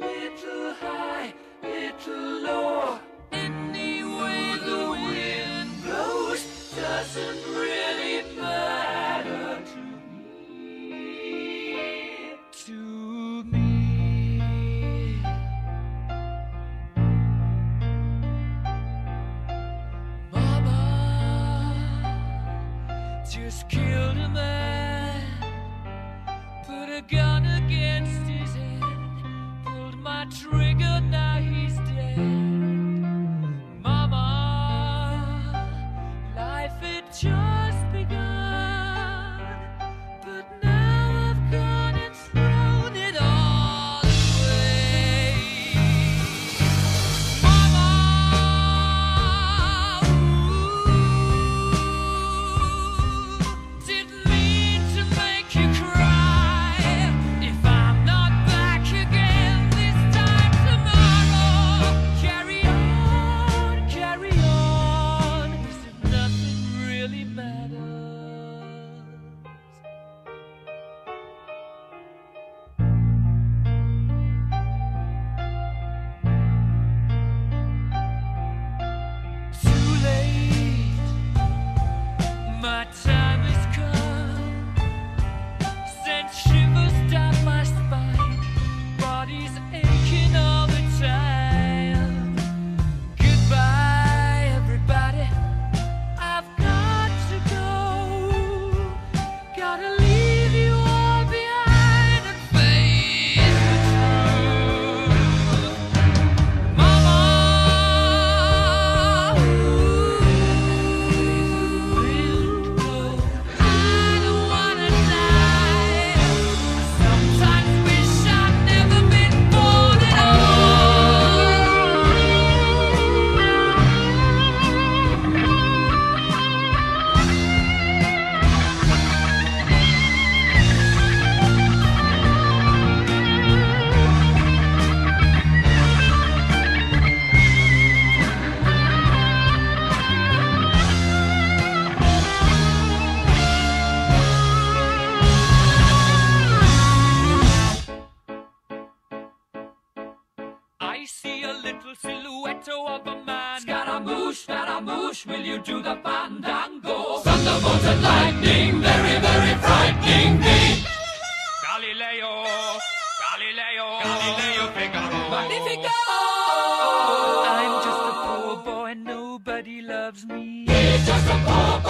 little high, little low. Any way the wind blows doesn't really matter to me. To me. Mama just killed a man, body's silhouette of a man. Scaramouche, Scaramouche, will you do the fandango? Thunderbolt and lightning, very, very frightening me. Galileo, Galileo, Galileo Figaro. Magnifico! Oh. I'm just a poor boy, nobody loves me. He's just a poor boy